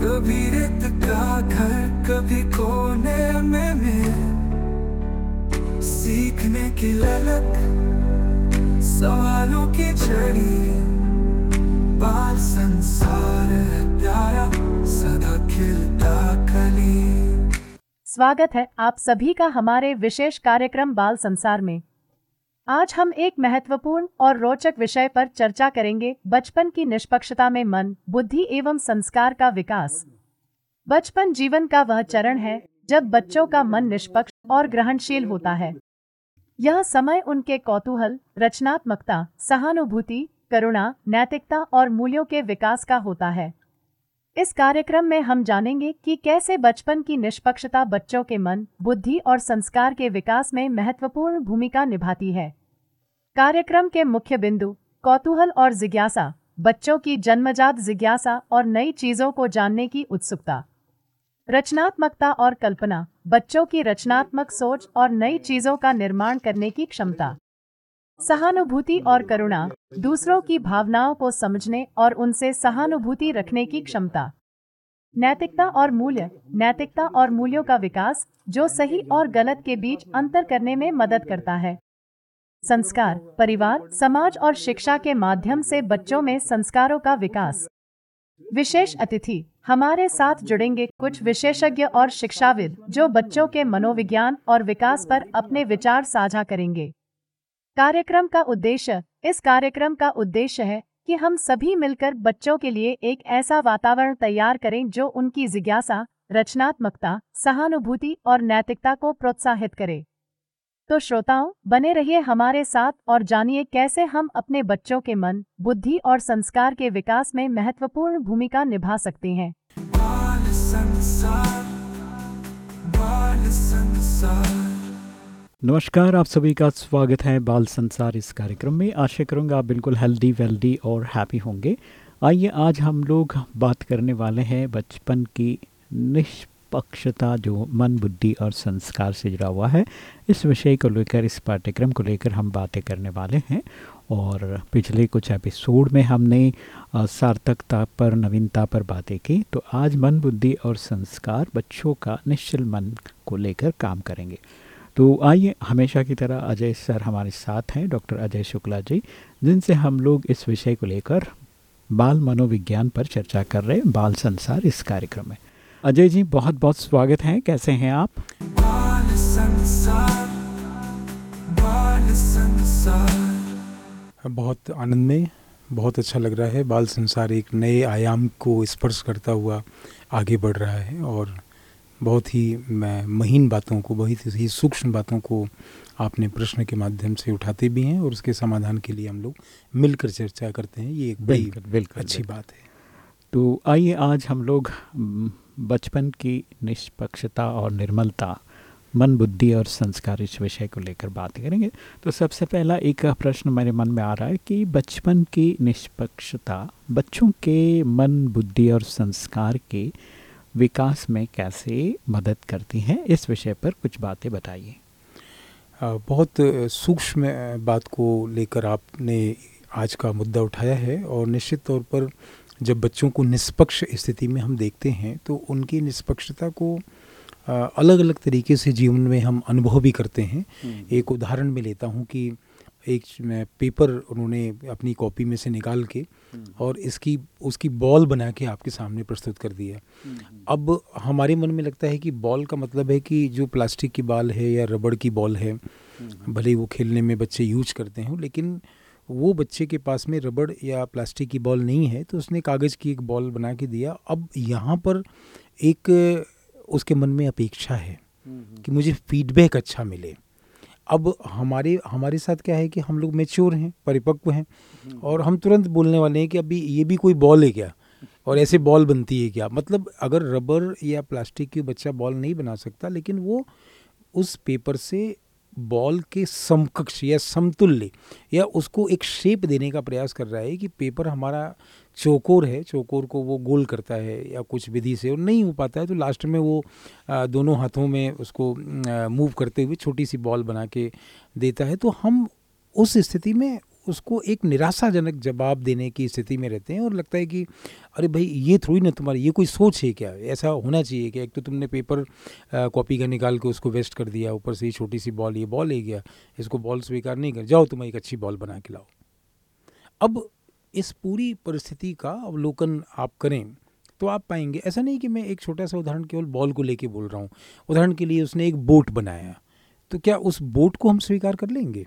कभी रेत का घर, कभी कोने में मिल। सीखने की ललक, सवालों की छड़ी बाल संसार प्यारा, सदा खिलता कली। स्वागत है आप सभी का हमारे विशेष कार्यक्रम बाल संसार में। आज हम एक महत्वपूर्ण और रोचक विषय पर चर्चा करेंगे बचपन की निष्पक्षता में मन, बुद्धि एवं संस्कार का विकास। बचपन जीवन का वह चरण है, जब बच्चों का मन निष्पक्ष और ग्रहणशील होता है। यह समय उनके कौतूहल, रचनात्मकता, सहानुभूति, करुणा, नैतिकता और मूल्यों के विकास का होता है। इस कार्यक्रम में हम जानेंगे कि कैसे बचपन की निष्पक्षता बच्चों के मन, बुद्धि और संस्कार के विकास में महत्वपूर्ण भूमिका निभाती है। कार्यक्रम के मुख्य बिंदु, कौतूहल और जिज्ञासा, बच्चों की जन्मजात जिज्ञासा और नई चीज़ों को जानने की उत्सुकता। रचनात्मकता और कल्पना, बच्चों की रचनात्मक सोच और नई चीज़ों का निर्माण करने की क्षमता। सहानुभूति और करुणा, दूसरों की भावनाओं को समझने और उनसे सहानुभूति रखने की क्षमता। नैतिकता और मूल्य, नैतिकता और मूल्यों का विकास, जो सही और गलत के बीच अंतर करने में मदद करता है। संस्कार, परिवार, समाज और शिक्षा के माध्यम से बच्चों में संस्कारों का विकास। विशेष अतिथि, हमारे साथ जुड़ेंगे कुछ विशेषज्ञ और शिक्षाविद जो बच्चों के मनोविज्ञान और विकास पर अपने विचार साझा करेंगे। कार्यक्रम का उद्देश्य, इस कार्यक्रम का उद्देश्य है कि हम सभी मिलकर बच्चों के लिए एक ऐसा वातावरण तैयार करें जो उनकी जिज्ञासा, रचनात्मकता, सहानुभूति और नैतिकता को प्रोत्साहित करे। तो श्रोताओं बने रहिए हमारे साथ और जानिए कैसे हम अपने बच्चों के मन बुद्धि और संस्कार के विकास में महत्वपूर्ण भूमिका निभा सकते हैं। बाल संसार बाल संसार। नमस्कार आप सभी का स्वागत है बाल संसार इस कार्यक्रम में। आशा करूँगा आप बिल्कुल हेल्दी वेल्दी और हैप्पी होंगे। आइए आज हम लोग बात करने वाले हैं बचपन की निष्पक्षता जो मन, बुद्धि और संस्कार से जुड़ा हुआ है, इस विषय को लेकर, इस पाठ्यक्रम को लेकर हम बातें करने वाले हैं। और पिछले कुछ एपिसोड में हमने सार्थकता पर, नवीनता पर बातें की तो आज मन, बुद्धि और संस्कार बच्चों का निश्चल मन को लेकर काम करेंगे। तो आइए, हमेशा की तरह अजय सर हमारे साथ हैं, डॉक्टर अजय शुक्ला जी, जिनसे हम लोग इस विषय को लेकर बाल मनोविज्ञान पर चर्चा कर रहे हैं, बाल संसार इस कार्यक्रम में। अजय जी बहुत बहुत स्वागत है। कैसे हैं आप? बाल संसार बाल संसार बहुत आनंद में बहुत अच्छा लग रहा है। बाल संसार एक नए आयाम को स्पर्श करता हुआ आगे बढ़ रहा है और बहुत ही महीन बातों को बहुत ही सूक्ष्म बातों को आपने प्रश्न के माध्यम से उठाते भी हैं और उसके समाधान के लिए हम लोग मिलकर चर्चा करते हैं। ये एक बड़ी बिल्कुल, बिल्कुल, अच्छी बिल्कुल। बात है। तो आइए आज हम लोग बचपन की निष्पक्षता और निर्मलता, मन बुद्धि और संस्कार इस विषय को लेकर बात करेंगे। तो सबसे पहला एक प्रश्न मेरे मन में आ रहा है कि बचपन की निष्पक्षता बच्चों के मन बुद्धि और संस्कार के विकास में कैसे मदद करती है, इस विषय पर कुछ बातें बताइए। बहुत सूक्ष्म बात को लेकर आपने आज का मुद्दा उठाया है और निश्चित तौर पर जब बच्चों को निष्पक्ष स्थिति में हम देखते हैं तो उनकी निष्पक्षता को अलग अलग तरीके से जीवन में हम अनुभव भी करते हैं। एक उदाहरण में लेता हूँ कि एक पेपर उन्होंने अपनी कॉपी में से निकाल के और इसकी उसकी बॉल बना के आपके सामने प्रस्तुत कर दिया। अब हमारे मन में लगता है कि बॉल का मतलब है कि जो प्लास्टिक की बॉल है या रबड़ की बॉल है भले ही वो खेलने में बच्चे यूज़ करते हों लेकिन वो बच्चे के पास में रबड़ या प्लास्टिक की बॉल नहीं है तो उसने कागज़ की एक बॉल बना के दिया। अब यहाँ पर एक उसके मन में अपेक्षा है कि मुझे फीडबैक अच्छा मिले। अब हमारे हमारे साथ क्या है कि हम लोग मेच्योर हैं परिपक्व हैं और हम तुरंत बोलने वाले हैं कि अभी ये भी कोई बॉल है क्या? और ऐसे बॉल बनती है क्या? मतलब अगर रबर या प्लास्टिक की बच्चा बॉल नहीं बना सकता लेकिन वो उस पेपर से बॉल के समकक्ष या समतुल्य या उसको एक शेप देने का प्रयास कर रहा है कि पेपर हमारा चौकोर है, चौकोर को वो गोल करता है या कुछ विधि से और नहीं हो पाता है तो लास्ट में वो दोनों हाथों में उसको मूव करते हुए छोटी सी बॉल बना के देता है। तो हम उस स्थिति में उसको एक निराशाजनक जवाब देने की स्थिति में रहते हैं और लगता है कि, अरे भाई, ये थोड़ी ना तुम्हारी, ये कोई सोच है क्या? ऐसा होना चाहिए कि एक तो तुमने पेपर कॉपी का निकाल के उसको वेस्ट कर दिया, ऊपर से ही छोटी सी बॉल, ये बॉल ले गया, इसको बॉल स्वीकार नहीं कर, जाओ तुम एक अच्छी बॉल बना के लाओ। अब इस पूरी परिस्थिति का अवलोकन आप करें तो आप पाएँगे, ऐसा नहीं कि मैं एक छोटा सा उदाहरण केवल बॉल को लेके बोल रहा हूँ, उदाहरण के लिए उसने एक बोट बनाया तो क्या उस बोट को हम स्वीकार कर लेंगे?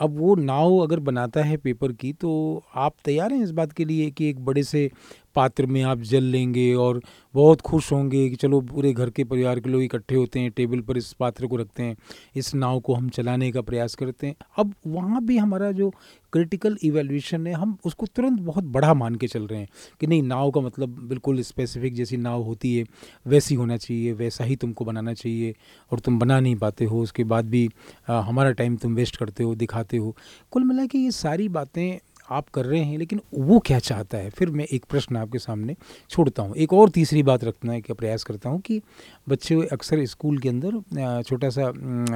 अब वो नाव अगर बनाता है पेपर की तो आप तैयार हैं इस बात के लिए कि एक बड़े से पात्र में आप जल लेंगे और बहुत खुश होंगे कि चलो पूरे घर के परिवार के लोग इकट्ठे होते हैं टेबल पर इस पात्र को रखते हैं इस नाव को हम चलाने का प्रयास करते हैं। अब वहाँ भी हमारा जो क्रिटिकल इवेल्यूशन है हम उसको तुरंत बहुत बड़ा मान के चल रहे हैं कि नहीं नाव का मतलब बिल्कुल स्पेसिफिक जैसी नाव होती है वैसी होना चाहिए वैसा ही तुमको बनाना चाहिए और तुम बना नहीं पाते हो उसके बाद भी आ, हमारा टाइम तुम वेस्ट करते हो दिखाते हो। कुल मिला के ये सारी बातें आप कर रहे हैं लेकिन वो क्या चाहता है? फिर मैं एक प्रश्न आपके सामने छोड़ता हूँ। एक और तीसरी बात रखना का प्रयास करता हूँ कि बच्चे अक्सर स्कूल के अंदर छोटा सा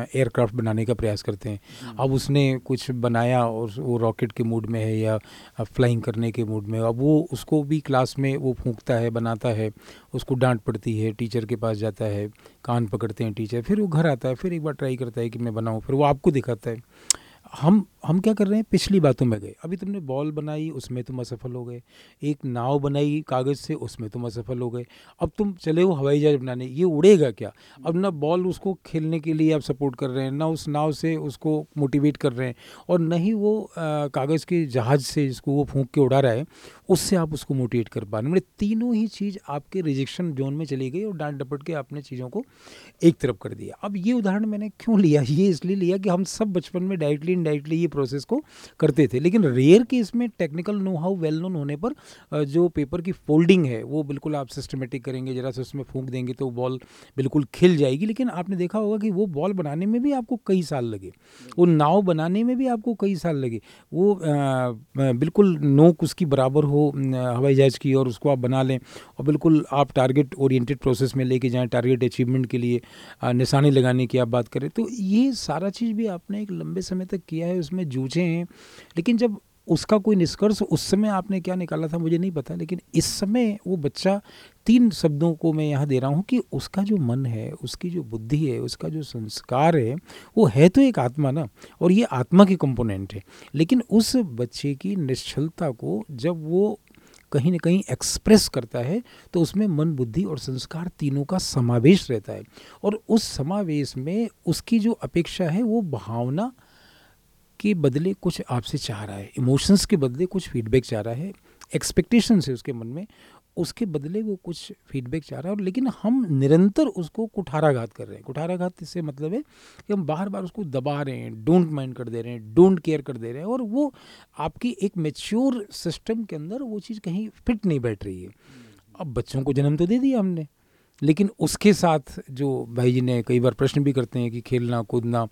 एयरक्राफ्ट बनाने का प्रयास करते हैं। हम्म। अब उसने कुछ बनाया और वो रॉकेट के मूड में है या फ्लाइंग करने के मूड में अब वो उसको भी क्लास में वो फूंकता है बनाता है उसको डांट पड़ती है टीचर के पास जाता है कान पकड़ते हैं टीचर फिर वो घर आता है फिर एक बार ट्राई करता है कि मैं बनाऊँ फिर वो आपको दिखाता है। हम हम क्या कर रहे हैं? पिछली बातों में गए। अभी तुमने बॉल बनाई, उसमें तुम असफल हो गए। एक नाव बनाई कागज़ से, उसमें तुम असफल हो गए। अब तुम चले हो हवाई जहाज़ बनाने। ये उड़ेगा क्या? अब ना बॉल उसको खेलने के लिए आप सपोर्ट कर रहे हैं, ना उस नाव से उसको मोटिवेट कर रहे हैं। और न ही वो कागज़ के जहाज़ से जिसको वो फूंक के उड़ा रहा है, उससे आप उसको मोटिवेट कर पा रहे मतलब तीनों ही चीज़ आपके रिजेक्शन जोन में चली गई और डांट डपट के आपने चीज़ों को एक तरफ़ कर दिया। अब ये उदाहरण मैंने क्यों लिया? ये इसलिए लिया कि हम सब बचपन में डायरेक्टली इनडायरेक्टली ये प्रोसेस को करते थे। लेकिन रेयर केस में technical know how well known होने पर जो पेपर की फोल्डिंग है, वो बिल्कुल आप सिस्टमेटिक करेंगे, जरा से उसमें फूंक देंगे तो बॉल बिल्कुल खिल जाएगी। लेकिन आपने देखा होगा कि वो बॉल बनाने में भी आपको कई साल लगे। वो नाव बनाने में भी आपको कई साल लगे। वो बिल्कुल नोक उसकी बराबर हो हवाई जहाज़ की और उसको आप बना लें और बिल्कुल आप टारगेट ओरिएंटेड प्रोसेस में लेके जाएँ टारगेट अचीवमेंट के लिए निशाने लगाने की आप बात करें। तो ये सारा चीज़ भी आपने एक लंबे समय तक किया है, उसमें जूझे हैं। लेकिन जब उसका कोई निष्कर्ष, उस समय आपने क्या निकाला था, मुझे नहीं पता। लेकिन इस समय वो बच्चा तीन शब्दों को मैं यहाँ दे रहा हूँ कि उसका जो मन है, उसकी जो बुद्धि है, उसका जो संस्कार है, वो है तो एक आत्मा ना, और ये आत्मा की कंपोनेंट है। लेकिन उस बच्चे की निश्चलता को जब वो कहीं ना कहीं एक्सप्रेस करता है तो उसमें मन, बुद्धि और संस्कार तीनों का समावेश रहता है। और उस समावेश में उसकी जो अपेक्षा है, वो भावना के बदले कुछ आपसे चाह रहा है इमोशंस के बदले कुछ फीडबैक चाह रहा है एक्सपेक्टेशन है उसके मन में, उसके बदले वो कुछ फीडबैक चाह रहा है और लेकिन हम निरंतर उसको कुठाराघात कर रहे हैं। कुठाराघात इससे मतलब है कि हम बार बार उसको दबा रहे हैं डोंट माइंड कर दे रहे हैं डोंट केयर कर दे रहे हैं और वो आपकी एक मेच्योर सिस्टम के अंदर वो चीज़ कहीं फिट नहीं बैठ रही है। अब बच्चों को जन्म तो दे दिया हमने। लेकिन उसके साथ जो भाई जी ने कई बार प्रश्न भी करते हैं कि खेलना, कूदना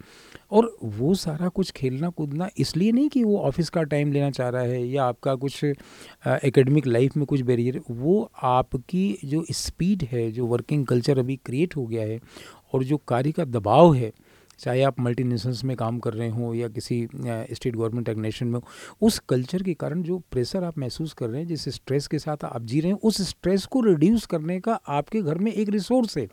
और वो सारा कुछ खेलना, कूदना इसलिए नहीं कि वो ऑफ़िस का टाइम लेना चाह रहा है या आपका कुछ एकेडमिक लाइफ में कुछ बैरियर वो आपकी जो स्पीड है, जो वर्किंग कल्चर अभी क्रिएट हो गया है और जो कार्य का दबाव है चाहे आप मल्टी में काम कर रहे हों या किसी स्टेट गवर्नमेंट एग्नेशन में हो, उस कल्चर के कारण जो प्रेशर आप महसूस कर रहे हैं, जिस स्ट्रेस के साथ आप जी रहे हैं, उस स्ट्रेस को रिड्यूस करने का आपके घर में एक रिसोर्स है।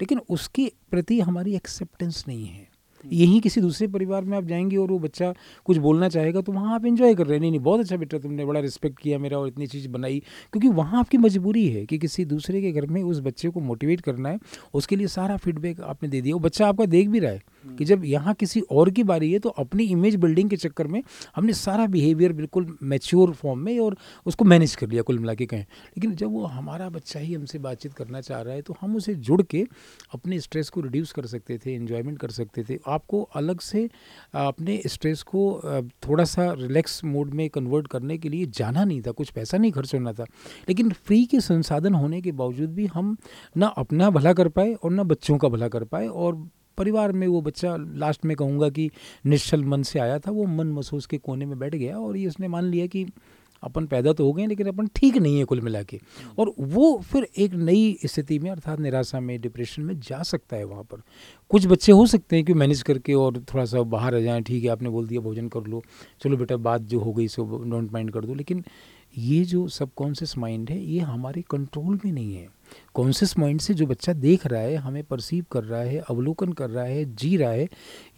लेकिन उसके प्रति हमारी एक्सेप्टेंस नहीं है। यहीं किसी दूसरे परिवार में आप जाएँगे और वो बच्चा कुछ बोलना चाहेगा तो वहाँ आप इन्जॉय कर रहे हैं। नहीं नहीं, बहुत अच्छा बेटा तुमने, बड़ा रिस्पेक्ट किया मेरा और इतनी चीज़ बनाई। क्योंकि वहाँ आपकी मजबूरी है कि किसी दूसरे के घर में उस बच्चे को मोटिवेट करना है, उसके लिए सारा फीडबैक आपने दे दिया। वो बच्चा आपका देख भी रहा है। कि जब यहाँ किसी और की बारी है तो अपनी इमेज बिल्डिंग के चक्कर में हमने सारा बिहेवियर बिल्कुल मैच्योर फॉर्म में और उसको मैनेज कर लिया, कुल मिला के कहें। लेकिन जब वो हमारा बच्चा ही हमसे बातचीत करना चाह रहा है तो हम उसे जुड़ के अपने स्ट्रेस को रिड्यूस कर सकते थे इन्जॉयमेंट कर सकते थे। आपको अलग से अपने स्ट्रेस को थोड़ा सा रिलैक्स मोड में कन्वर्ट करने के लिए जाना नहीं था, कुछ पैसा नहीं खर्च होना था। लेकिन फ्री के संसाधन होने के बावजूद भी हम ना अपना भला कर पाए और ना बच्चों का भला कर पाए और परिवार में वो बच्चा लास्ट में कहूँगा कि निश्चल मन से आया था, वो मन महसूस के कोने में बैठ गया और ये उसने मान लिया कि अपन पैदा तो हो गए लेकिन अपन ठीक नहीं है कुल मिला के। और वो फिर एक नई स्थिति में अर्थात निराशा में डिप्रेशन में जा सकता है वहाँ पर। कुछ बच्चे हो सकते हैं कि मैनेज करके और थोड़ा सा बाहर आ जाएँ, ठीक है, आपने बोल दिया भोजन कर लो, चलो बेटा बात जो हो गई सो डोंट माइंड कर दो, लेकिन ये जो सबकॉन्शियस माइंड है, ये हमारे कंट्रोल में नहीं है। कॉन्शियस माइंड से जो बच्चा देख रहा है, हमें परसीव कर रहा है, अवलोकन कर रहा है, जी रहा है,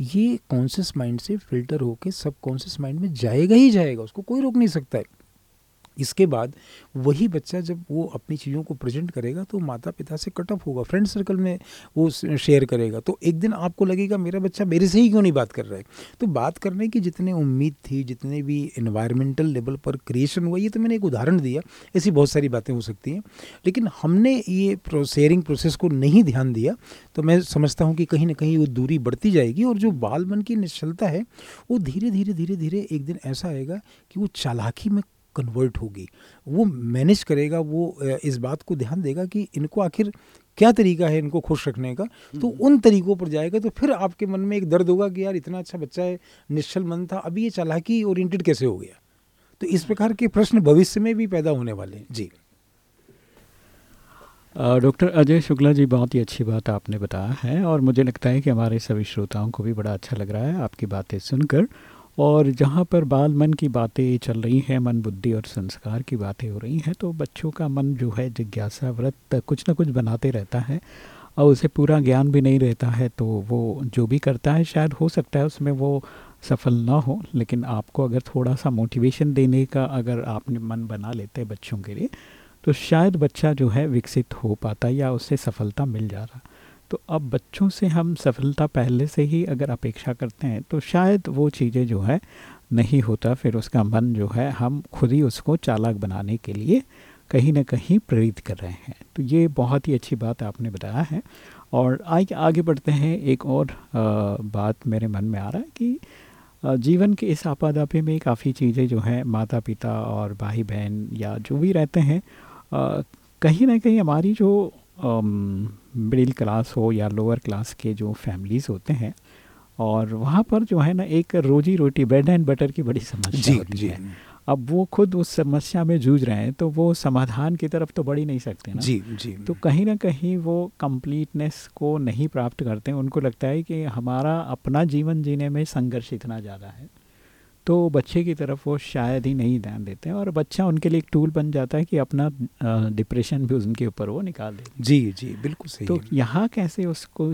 ये कॉन्शियस माइंड से फ़िल्टर होकर सब कॉन्शियस माइंड में जाएगा ही जाएगा, उसको कोई रोक नहीं सकता है। इसके बाद वही बच्चा जब वो अपनी चीज़ों को प्रेजेंट करेगा तो माता पिता से कटअप होगा फ्रेंड सर्कल में वो शेयर करेगा। तो एक दिन आपको लगेगा, मेरा बच्चा मेरे से ही क्यों नहीं बात कर रहा है? तो बात करने की जितने उम्मीद थी, जितने भी इन्वायरमेंटल लेवल पर क्रिएशन हुआ, ये तो मैंने एक उदाहरण दिया, ऐसी बहुत सारी बातें हो सकती हैं। लेकिन हमने ये शेयरिंग प्रोसेस को नहीं ध्यान दिया तो मैं समझता हूँ कि कहीं ना कहीं वो दूरी बढ़ती जाएगी और जो बाल मन की निश्चलता है, वो धीरे धीरे धीरे धीरे एक दिन ऐसा आएगा कि वो चालाकी में कन्वर्ट होगी। वो मैनेज करेगा वो इस बात को ध्यान देगा कि इनको आखिर क्या तरीका है इनको खुश रखने का। तो हम्म। उन तरीकों पर जाएगा तो फिर आपके मन में एक दर्द होगा कि यार इतना अच्छा बच्चा है निश्चल मन था अभी ये चालाकी ओरिएंटेड कैसे हो गया? तो इस प्रकार के प्रश्न भविष्य में भी पैदा होने वाले हैं। जी। डॉक्टर अजय शुक्ला जी बहुत ही अच्छी बात आपने बताया है और मुझे लगता है कि हमारे सभी श्रोताओं को भी बड़ा अच्छा लग रहा है आपकी बातें सुनकर। और जहाँ पर बाल मन की बातें चल रही हैं, मन बुद्धि और संस्कार की बातें हो रही हैं तो बच्चों का मन जो है जिज्ञासा व्रत कुछ ना कुछ बनाते रहता है और उसे पूरा ज्ञान भी नहीं रहता है तो वो जो भी करता है, शायद हो सकता है उसमें वो सफल ना हो। लेकिन आपको अगर थोड़ा सा मोटिवेशन देने का अगर आपने मन बना लेते हैं बच्चों के लिए तो शायद बच्चा जो है विकसित हो पाता या उससे सफलता मिल जा रहा। तो अब बच्चों से हम सफलता पहले से ही अगर अपेक्षा करते हैं तो शायद वो चीज़ें जो है नहीं होता फिर उसका मन जो है हम खुद ही उसको चालाक बनाने के लिए कहीं ना कहीं प्रेरित कर रहे हैं। तो ये बहुत ही अच्छी बात आपने बताया है। और आगे आगे बढ़ते हैं एक और आ, बात मेरे मन में आ रहा है कि जीवन के इस आपादापे में काफ़ी चीज़ें जो हैं माता पिता और भाई बहन या जो भी रहते हैं कहीं ना कहीं हमारी जो मिडिल क्लास हो या लोअर क्लास के जो फैमिलीज़ होते हैं और वहाँ पर जो है ना एक रोजी रोटी ब्रेड एंड बटर की बड़ी समस्या जी, होती जी, है। अब वो खुद उस समस्या में जूझ रहे हैं तो वो समाधान की तरफ़ तो बढ़ ही नहीं सकते ना। जी जी। तो कहीं ना कहीं वो कंप्लीटनेस को नहीं प्राप्त करते हैं। उनको लगता है कि हमारा अपना जीवन जीने में संघर्ष इतना ज़्यादा है। तो बच्चे की तरफ़ वो शायद ही नहीं ध्यान देते हैं और बच्चा उनके लिए एक टूल बन जाता है कि अपना डिप्रेशन भी उनके ऊपर वो निकाल दे। जी जी बिल्कुल सही तो यहाँ कैसे उसको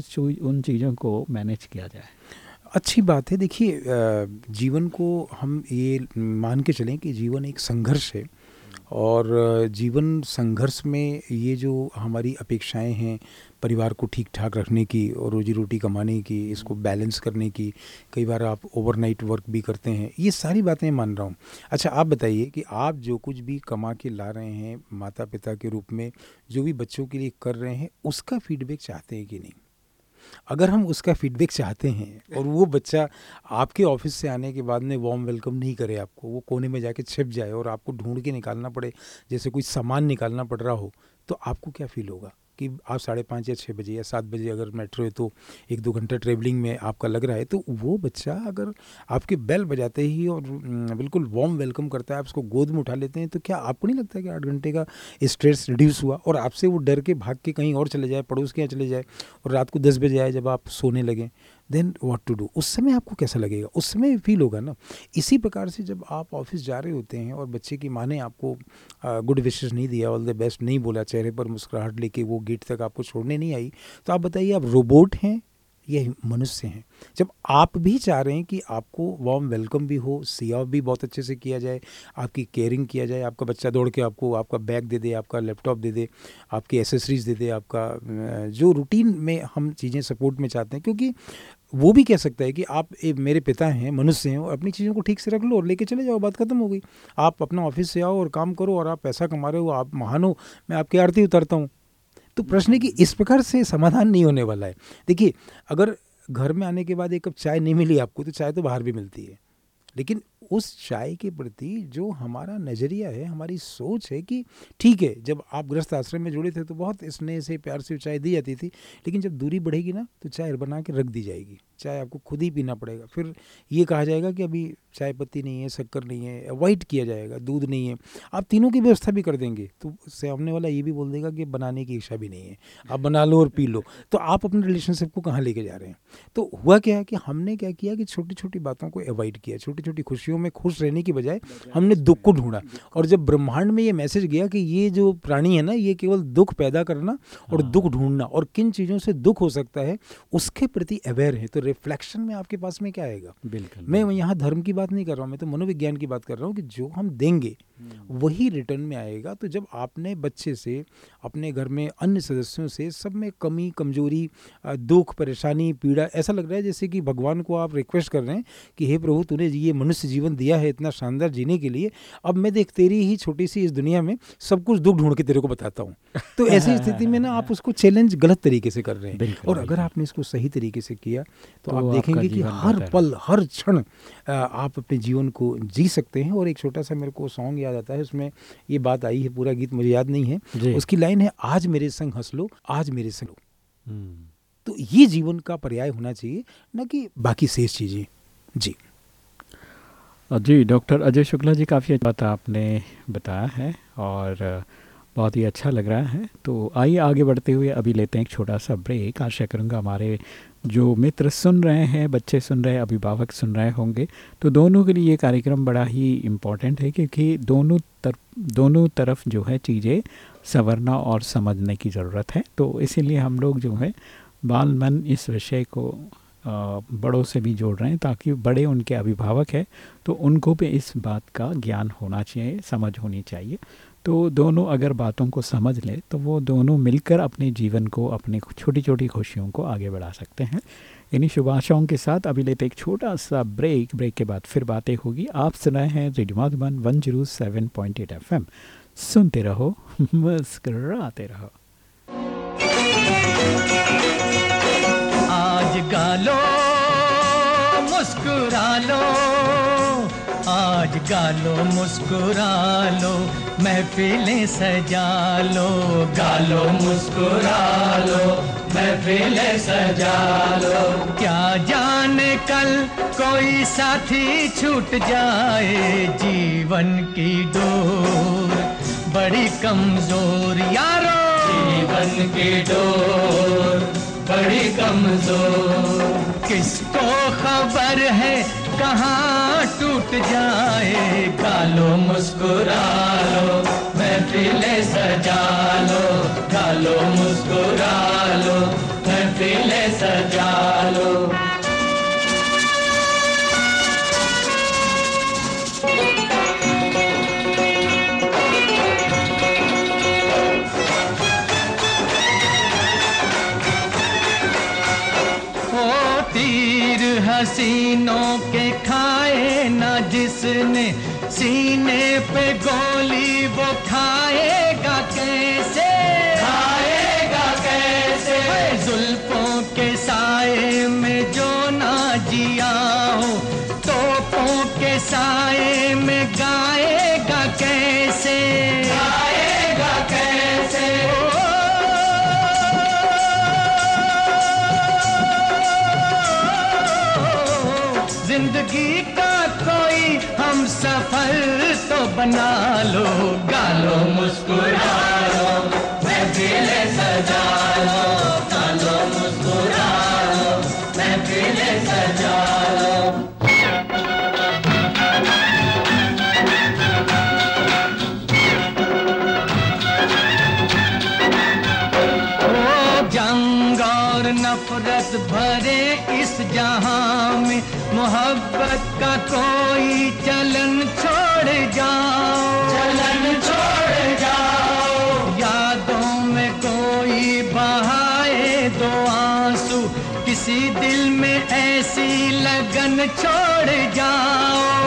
उन चीज़ों को मैनेज किया जाए? अच्छी बात है। देखिए जीवन को हम ये मान के चलें कि जीवन एक संघर्ष है और जीवन संघर्ष में ये जो हमारी अपेक्षाएँ हैं परिवार को ठीक ठाक रखने की और रोजी रोटी कमाने की, इसको बैलेंस करने की, कई बार आप ओवरनाइट वर्क भी करते हैं, ये सारी बातें मान रहा हूँ। अच्छा आप बताइए कि आप जो कुछ भी कमा के ला रहे हैं माता पिता के रूप में, जो भी बच्चों के लिए कर रहे हैं, उसका फीडबैक चाहते हैं कि नहीं? अगर हम उसका फीडबैक चाहते हैं और वो बच्चा आपके ऑफ़िस से आने के बाद में वॉम वेलकम नहीं करे आपको, वो कोने में जाके छिप जाए और आपको ढूंढ के निकालना पड़े, जैसे कोई सामान निकालना पड़ रहा हो तो आपको क्या फील होगा? कि आप साढ़े पाँच या छः बजे या सात बजे अगर मेट्रो है तो एक दो घंटा ट्रेवलिंग में आपका लग रहा है तो वो बच्चा अगर आपके बेल बजाते ही और बिल्कुल वार्म वेलकम करता है, आप उसको गोद में उठा लेते हैं तो क्या आपको नहीं लगता कि आठ घंटे का स्ट्रेस रिड्यूस हुआ और आपसे वो डर के भाग के कहीं और चले जाए, पड़ोस के यहाँ चले जाए और रात को दस बजे आए जब आप सोने लगें? देन वॉट टू डू उस समय आपको कैसा लगेगा? उस समय फील होगा ना। इसी प्रकार से जब आप ऑफ़िस जा रहे होते हैं और बच्चे की माँ ने आपको गुड विशेष नहीं दिया ऑल द बेस्ट नहीं बोला, चेहरे पर मुस्कुराहट लेके वो गेट तक आपको छोड़ने नहीं आई तो आप बताइए, आप रोबोट हैं? ये मनुष्य हैं। जब आप भी चाह रहे हैं कि आपको वार्म वेलकम भी हो सी ऑफ़ भी बहुत अच्छे से किया जाए आपकी केयरिंग किया जाए आपका बच्चा दौड़ के आपको आपका बैग दे दे आपका लैपटॉप दे दे आपकी एसेसरीज दे दे आपका जो रूटीन में हम चीज़ें सपोर्ट में चाहते हैं क्योंकि वो भी कह सकता है कि आप ए, मेरे पिता हैं मनुष्य हैं और अपनी चीज़ों को ठीक से रख लो और लेके चले जाओ बात खत्म हो गई। आप अपना ऑफ़िस से आओ और काम करो और आप पैसा कमा रहे हो आप महान हो मैं आपकी आरती उतरता हूँ। तो प्रश्न की इस प्रकार से समाधान नहीं होने वाला है। देखिए, अगर घर में आने के बाद एक कप चाय नहीं मिली आपको तो चाय तो बाहर भी मिलती है। लेकिन उस चाय के प्रति जो हमारा नज़रिया है, हमारी सोच है कि ठीक है, जब आप ग्रस्त आश्रम में जुड़े थे तो बहुत स्नेह से, प्यार से चाय दी जाती थी, लेकिन जब दूरी बढ़ेगी ना तो चाय बना के रख दी जाएगी। चाय आपको खुद ही पीना पड़ेगा। फिर ये कहा जाएगा कि अभी चाय पत्ती नहीं है शक्कर नहीं है अवॉइड किया जाएगा दूध नहीं है। आप तीनों की व्यवस्था भी कर देंगे। तो सामने वाला ये भी बोल देगा कि बनाने की इच्छा भी नहीं है। आप बना लो और पी लो। तो आप अपने रिलेशनशिप को कहाँ लेके जा रहे हैं? तो हुआ क्या है कि हमने क्या किया कि छोटी छोटी बातों को अवॉइड किया। छोटी छोटी खुशियों में खुश रहने की बजाय हमने दुख को ढूंढा। और जब ब्रह्मांड में ये मैसेज गया कि ये जो प्राणी है ना ये केवल दुख पैदा करना और हाँ। दुख ढूंढना और किन चीज़ों से दुख हो सकता है उसके प्रति अवेयर है। तो रिफ्लेक्शन में आपके पास में क्या आएगा? बिल्कुल मैं यहाँ धर्म की बात नहीं कर रहा हूँ मैं तो मनोविज्ञान की बात कर रहा हूँ कि जो हम देंगे हम्म। वही रिटर्न में आएगा। तो जब आपने बच्चे से अपने घर में अन्य सदस्यों से सब में कमी कमज़ोरी दुख परेशानी पीड़ा ऐसा लग रहा है जैसे कि भगवान को आप रिक्वेस्ट कर रहे हैं कि हे प्रभु तूने ये मनुष्य जीवन दिया है इतना शानदार जीने के लिए अब मैं देख तेरी ही छोटी सी इस दुनिया में सब कुछ दुख ढूंढ के तेरे को बताता हूँ। तो ऐसी स्थिति में ना आप उसको चैलेंज गलत तरीके से कर रहे हैं। और अगर आपने इसको सही तरीके से किया तो, तो आप देखेंगे कि हर पल हर क्षण आप अपने जीवन को जी सकते हैं और एक छोटा सा मेरे को सॉन्ग याद आता है उसमें ये बात आई है पूरा गीत मुझे याद नहीं है। उसकी लाइन है आज मेरे संग हंस लो आज मेरे संग लो। हम्म। तो ये जीवन का पर्याय होना चाहिए न कि बाकी शेष चीज़ें। जी। जी डॉक्टर अजय शुक्ला जी काफ़ी अच्छी बात आपने बताया है और बहुत ही अच्छा लग रहा है। तो आइए आगे बढ़ते हुए अभी लेते हैं एक छोटा सा ब्रेक। आशा करूँगा हमारे जो मित्र सुन रहे हैं, बच्चे सुन रहे अभिभावक सुन रहे होंगे तो दोनों के लिए ये कार्यक्रम बड़ा ही इम्पोर्टेंट है क्योंकि दोनों तरफ़ दोनों तरफ़ जो है चीज़ें संवरना और समझने की ज़रूरत है। तो इसीलिए हम लोग जो है, बाल मन इस विषय को बड़ों से भी जोड़ रहे हैं ताकि बड़े उनके अभिभावक हैं तो उनको भी इस बात का ज्ञान होना चाहिए, समझ होनी चाहिए। तो दोनों अगर बातों को समझ ले तो वो दोनों मिलकर अपने जीवन को, अपने छोटी छोटी खुशियों को आगे बढ़ा सकते हैं। इन्हीं शुभ आशाओं के साथ अभी लेते एक छोटा सा ब्रेक। ब्रेक के बाद फिर बातें होगी। आप सुनाए हैं radio Madhuban one zero seven point eight FM. सुनते रहो, मुस्कराते रहो। आज गालो, मुस्कुरा लो। आज गालो मुस्कुरा लो महफिलें सजा लो। गालो मुस्कुरा लो महफिलें सजा लो। क्या जाने कल कोई साथी छूट जाए जीवन की डोर? बड़ी कमज़ोर यारो। जीवन की डोर बड़ी कमज़ोर। किसको खबर है कहाँ टूट जाए गालो मुस्कुरा लो ज़िंदगी का कोई हम सफल तो बना लो। गालो मुस्कुरा मैं दिल सजा लो। गालो मुस्कुरा मैं दिल सजा मोहब्बत का कोई चलन छोड़ जाओ। चलन छोड़ जाओ। यादों में कोई बहाए दो आँसू। किसी दिल में ऐसी लगन छोड़ जाओ।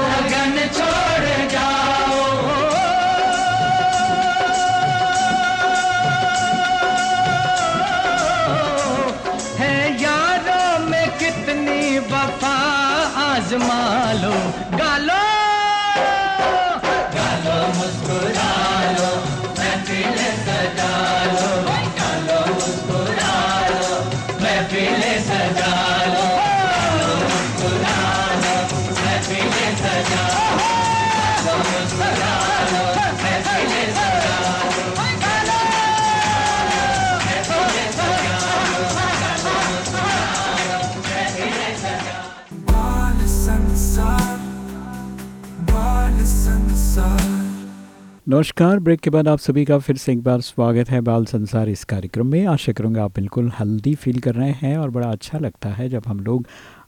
नमस्कार। ब्रेक के बाद आप सभी का फिर से एक बार स्वागत है बाल संसार इस कार्यक्रम में। आशा करूँगा आप बिल्कुल हेल्दी फील कर रहे हैं और बड़ा अच्छा लगता है जब हम लोग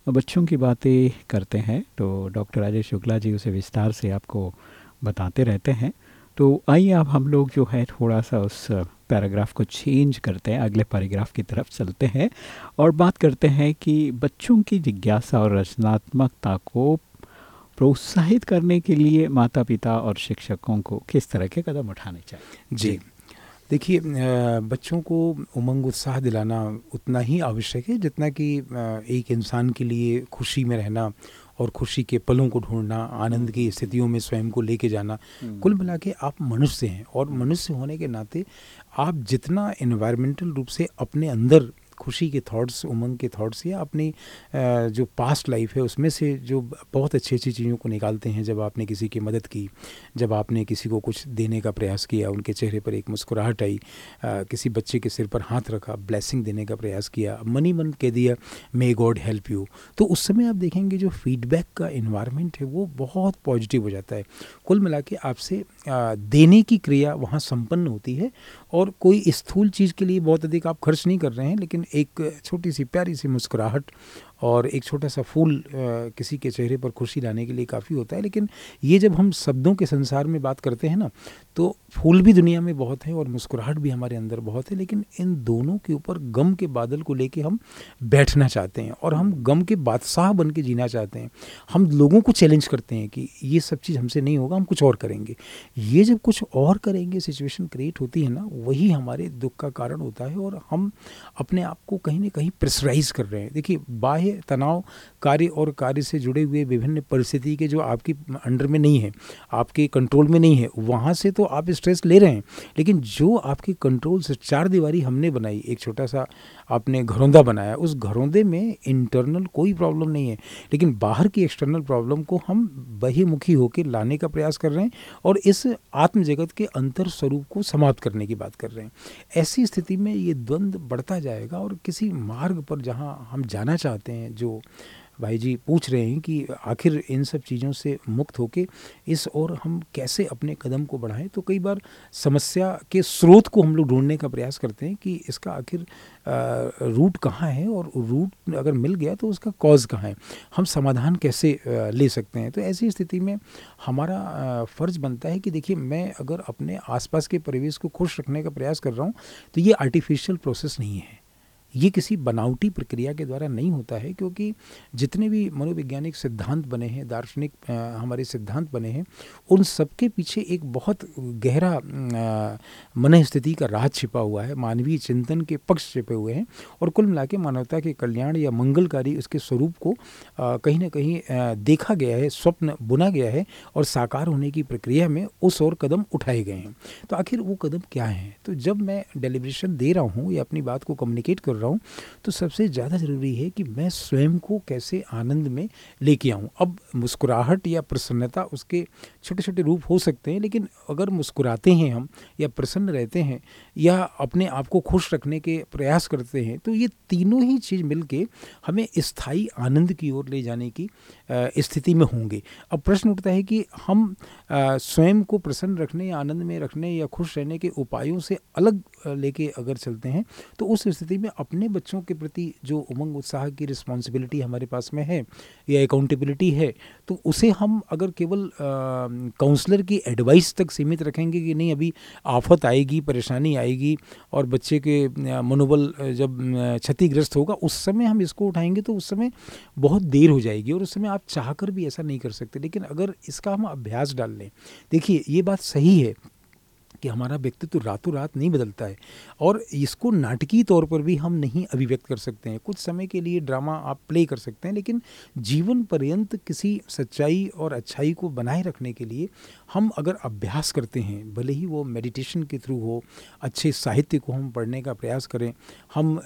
बच्चों की बातें करते हैं। तो डॉक्टर राजेश शुक्ला जी उसे विस्तार से आपको बताते रहते हैं। तो आइए अब हम लोग जो है थोड़ा सा उस पैराग्राफ को चेंज करते हैं। अगले पैराग्राफ की तरफ़ चलते हैं और बात करते हैं कि बच्चों की जिज्ञासा और रचनात्मकता को प्रोत्साहित करने के लिए माता पिता और शिक्षकों को किस तरह के कदम उठाने चाहिए? जी। देखिए बच्चों को उमंग उत्साह दिलाना उतना ही आवश्यक है जितना कि एक इंसान के लिए खुशी में रहना और खुशी के पलों को ढूंढना आनंद की स्थितियों में स्वयं को लेके जाना। कुल मिला के आप मनुष्य हैं और मनुष्य होने के नाते आप जितना इन्वायरमेंटल रूप से अपने अंदर खुशी के थॉट्स उमंग के थॉट्स या अपनी जो पास्ट लाइफ है, उसमें से जो बहुत अच्छी अच्छी चीज़ों को निकालते हैं जब आपने किसी की मदद की, जब आपने किसी को कुछ देने का प्रयास किया, उनके चेहरे पर एक मुस्कुराहट आई किसी बच्चे के सिर पर हाथ रखा ब्लेसिंग देने का प्रयास किया मनी मन कह दिया मे गॉड हेल्प यू तो उस समय आप देखेंगे जो फीडबैक का इन्वायरमेंट है, वो बहुत पॉजिटिव हो जाता है। कुल मिला के आपसे देने की क्रिया वहाँ संपन्न होती है और कोई स्थूल चीज़ के लिए बहुत अधिक आप खर्च नहीं कर रहे हैं, लेकिन एक छोटी सी प्यारी सी मुस्कुराहट और एक छोटा सा फूल किसी के चेहरे पर खुशी लाने के लिए काफ़ी होता है। लेकिन ये जब हम शब्दों के संसार में बात करते हैं ना तो फूल भी दुनिया में बहुत है और मुस्कुराहट भी हमारे अंदर बहुत है, लेकिन इन दोनों के ऊपर गम के बादल को लेके हम बैठना चाहते हैं और हम गम के बादशाह बन के जीना चाहते हैं। हम लोगों को चैलेंज करते हैं कि ये सब चीज़ हमसे नहीं होगा, हम कुछ और करेंगे। ये जब कुछ और करेंगे सिचुएशन क्रिएट होती है ना, वही हमारे दुख का कारण होता है और हम अपने आप को कहीं ना कहीं प्रेशराइज कर रहे हैं। देखिए, बाह्य तनाव कार्य और कार्य से जुड़े हुए विभिन्न परिस्थिति के जो आपकी अंडर में नहीं है, आपके कंट्रोल में नहीं है, वहाँ से तो आप स्ट्रेस ले रहे हैं। लेकिन जो आपके कंट्रोल से चार दीवारी हमने बनाई, एक छोटा सा आपने घरौंदा बनाया, उस घरौंदे में इंटरनल कोई प्रॉब्लम नहीं है। लेकिन बाहर की एक्सटर्नल प्रॉब्लम को हम बहिमुखी होकर लाने का प्रयास कर रहे हैं और इस आत्म जगत के अंतर स्वरूप को समाप्त करने की बात कर रहे हैं। ऐसी स्थिति में ये द्वंद्व बढ़ता जाएगा और किसी मार्ग पर जहाँ हम जाना चाहते हैं, जो भाई जी पूछ रहे हैं कि आखिर इन सब चीज़ों से मुक्त होके इस और हम कैसे अपने कदम को बढ़ाएँ? तो कई बार समस्या के स्रोत को हम लोग ढूँढने का प्रयास करते हैं कि इसका आखिर रूट कहाँ है और रूट अगर मिल गया तो उसका कॉज कहाँ है? हम समाधान कैसे ले सकते हैं? तो ऐसी स्थिति में हमारा फ़र्ज़ बनता है कि देखिए, मैं अगर अपने आसपास के परिवेश को खुश रखने का प्रयास कर रहा हूँ तो ये आर्टिफिशियल प्रोसेस नहीं है। ये किसी बनावटी प्रक्रिया के द्वारा नहीं होता है, क्योंकि जितने भी मनोवैज्ञानिक सिद्धांत बने हैं, दार्शनिक हमारे सिद्धांत बने हैं, उन सबके पीछे एक बहुत गहरा मन स्थिति का राज छिपा हुआ है, मानवीय चिंतन के पक्ष छिपे हुए हैं, और कुल मिला मानवता के कल्याण या मंगलकारी उसके स्वरूप को कहीं ना कहीं देखा गया है, स्वप्न बुना गया है, और साकार होने की प्रक्रिया में उस और कदम उठाए गए हैं। तो आखिर वो कदम क्या हैं? तो जब मैं डेलीब्रेशन दे रहा हूँ या अपनी बात को कम्युनिकेट कर रहा हूँ तो सबसे ज़्यादा ज़रूरी है कि मैं स्वयं को कैसे आनंद में लेके आऊँ। अब मुस्कुराहट या प्रसन्नता उसके छोटे छोटे रूप हो सकते हैं, लेकिन अगर मुस्कुराते हैं हम या प्रसन्न रहते हैं या अपने आप को खुश रखने के प्रयास करते हैं तो ये तीनों ही चीज़ मिलके हमें स्थायी आनंद की ओर ले जाने की स्थिति में होंगे। अब प्रश्न उठता है कि हम स्वयं को प्रसन्न रखने या आनंद में रखने या खुश रहने के उपायों से अलग लेके अगर चलते हैं तो उस स्थिति में अपने अपने बच्चों के प्रति जो उमंग, उत्साह की रिस्पॉन्सिबिलिटी हमारे पास में है या अकाउंटेबिलिटी है तो उसे हम अगर केवल काउंसलर की एडवाइस तक सीमित रखेंगे कि नहीं, अभी आफत आएगी, परेशानी आएगी और बच्चे के मनोबल जब क्षतिग्रस्त होगा, उस समय हम इसको उठाएँगे तो उस समय बहुत देर हो जाएगी और उस समय आप चाहकर भी ऐसा नहीं कर सकते। लेकिन अगर इसका हम अभ्यास डाल लें, देखिए ये बात सही है कि हमारा व्यक्तित्व रातों रात नहीं बदलता है। और इसको नाटकीय तौर पर भी हम नहीं अभिव्यक्त कर सकते हैं। कुछ समय के लिए ड्रामा आप प्ले कर सकते हैं लेकिन जीवन पर्यंत किसी सच्चाई और अच्छाई को बनाए रखने के लिए हम अगर अभ्यास करते हैं भले ही वो मेडिटेशन के थ्रू हो अच्छे साहित्य को हम पढ़ने का प्रयास करें हम आ,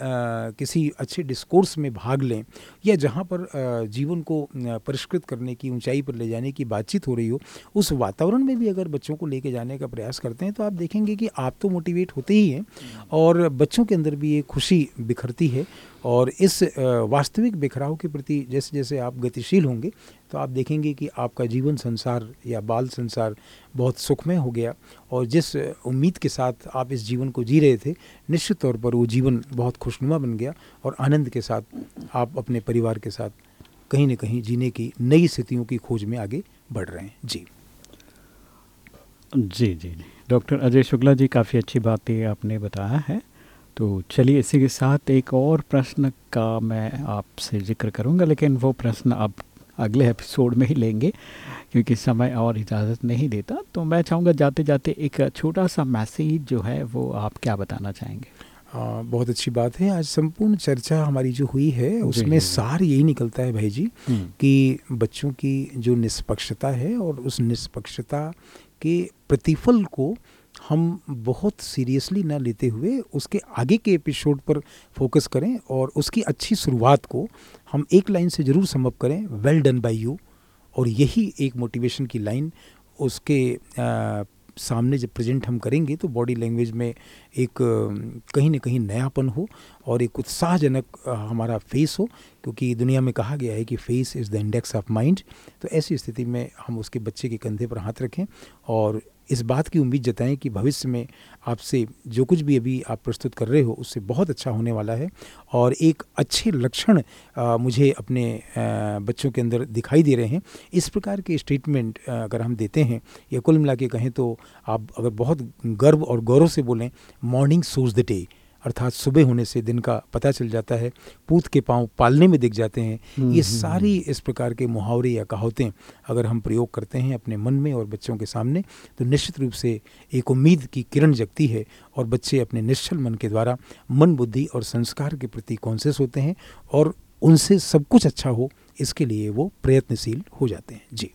किसी अच्छे डिस्कोर्स में भाग लें या जहाँ पर आ, जीवन को परिष्कृत करने की ऊंचाई पर ले जाने की बातचीत हो रही हो उस वातावरण में भी अगर बच्चों को लेके जाने का प्रयास करते हैं तो आप देखेंगे कि आप तो मोटिवेट होते ही हैं और बच्चों के अंदर भी ये खुशी बिखरती है और इस वास्तविक बिखराव के प्रति जैसे जैसे आप गतिशील होंगे तो आप देखेंगे कि आपका जीवन संसार या बाल संसार बहुत सुखमय हो गया और जिस उम्मीद के साथ आप इस जीवन को जी रहे थे, निश्चित तौर पर वो जीवन बहुत खुशनुमा बन गया और आनंद के साथ आप अपने परिवार के साथ कहीं न कहीं जीने की नई स्थितियों की खोज में आगे बढ़ रहे हैं। जी। जी जी जी। डॉक्टर अजय शुक्ला जी काफ़ी अच्छी बातें आपने बताया है। तो चलिए इसी के साथ एक और प्रश्न का मैं आपसे ज़िक्र करूँगा लेकिन वो प्रश्न आप अगले एपिसोड में ही लेंगे क्योंकि समय और इजाज़त नहीं देता। तो मैं चाहूँगा जाते जाते एक छोटा सा मैसेज जो है वो आप क्या बताना चाहेंगे? आ, बहुत अच्छी बात है। आज संपूर्ण चर्चा हमारी जो हुई है उसमें सार यही निकलता है भाई जी हम्म। कि बच्चों की जो निष्पक्षता है और उस निष्पक्षता के प्रतिफल को हम बहुत सीरियसली ना लेते हुए उसके आगे के एपिसोड पर फोकस करें और उसकी अच्छी शुरुआत को हम एक लाइन से ज़रूर समअप करें वेल डन बाय यू और यही एक मोटिवेशन की लाइन उसके सामने जब प्रेजेंट हम करेंगे तो बॉडी लैंग्वेज में एक, कहीं ना कहीं नयापन हो और एक उत्साहजनक हमारा फेस हो, क्योंकि दुनिया में कहा गया है कि face is the index of mind. तो ऐसी स्थिति में हम उसके बच्चे के कंधे पर हाथ रखें और इस बात की उम्मीद जताएँ कि भविष्य में आपसे जो कुछ भी अभी आप प्रस्तुत कर रहे हो, उससे बहुत अच्छा होने वाला है और एक अच्छे लक्षण मुझे अपने बच्चों के अंदर दिखाई दे रहे हैं। इस प्रकार के स्टेटमेंट अगर हम देते हैं या कुल मिला के कहें तो आप अगर बहुत गर्व और गौरव से बोलें मॉर्निंग सोज द डे अर्थात सुबह होने से दिन का पता चल जाता है पूत के पाँव पालने में दिख जाते हैं। हम्म, ये हम्म, सारी हम्म। इस प्रकार के मुहावरे या कहावतें अगर हम प्रयोग करते हैं अपने मन में और बच्चों के सामने तो निश्चित रूप से एक उम्मीद की किरण जगती है और बच्चे अपने निश्चल मन के द्वारा मन बुद्धि और संस्कार के प्रति कॉन्सियस होते हैं और उनसे सब कुछ अच्छा हो इसके लिए वो प्रयत्नशील हो जाते हैं। जी।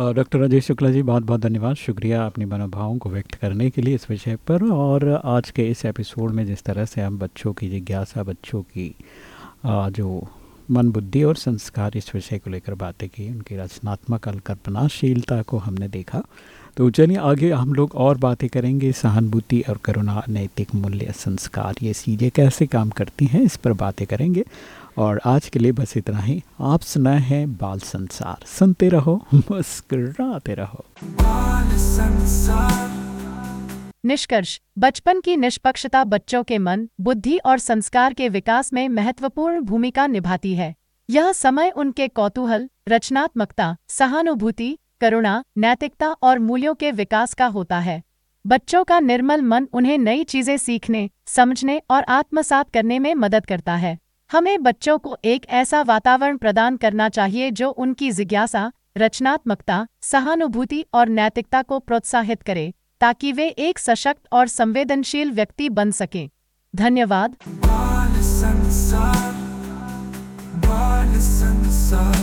डॉक्टर अजय शुक्ला जी, बहुत बहुत धन्यवाद। शुक्रिया अपने मनोभावों को व्यक्त करने के लिए इस विषय पर। और आज के इस एपिसोड में जिस तरह से हम बच्चों की जिज्ञासा, बच्चों की जो मन बुद्धि और संस्कार इस विषय को लेकर बातें की, उनकी रचनात्मक कल्पनाशीलता को हमने देखा। तो चलिए आगे हम लोग और बातें करेंगे। सहानुभूति और करुणा, नैतिक मूल्य, संस्कार, ये चीज़ें कैसे काम करती हैं, इस पर बातें करेंगे। और आज के लिए बस इतना ही। आप सुना है बाल संसार। सुनते रहो मुस्कुराते रहो। बाल संसार। निष्कर्ष बचपन की निष्पक्षता बच्चों के मन बुद्धि और संस्कार के विकास में महत्वपूर्ण भूमिका निभाती है। यह समय उनके कौतूहल रचनात्मकता सहानुभूति करुणा नैतिकता और मूल्यों के विकास का होता है। बच्चों का निर्मल मन उन्हें नई चीज़ें सीखने समझने और आत्मसात करने में मदद करता है। हमें बच्चों को एक ऐसा वातावरण प्रदान करना चाहिए जो उनकी जिज्ञासा रचनात्मकता सहानुभूति और नैतिकता को प्रोत्साहित करे ताकि वे एक सशक्त और संवेदनशील व्यक्ति बन सकें धन्यवाद बाल संसार, बाल संसार।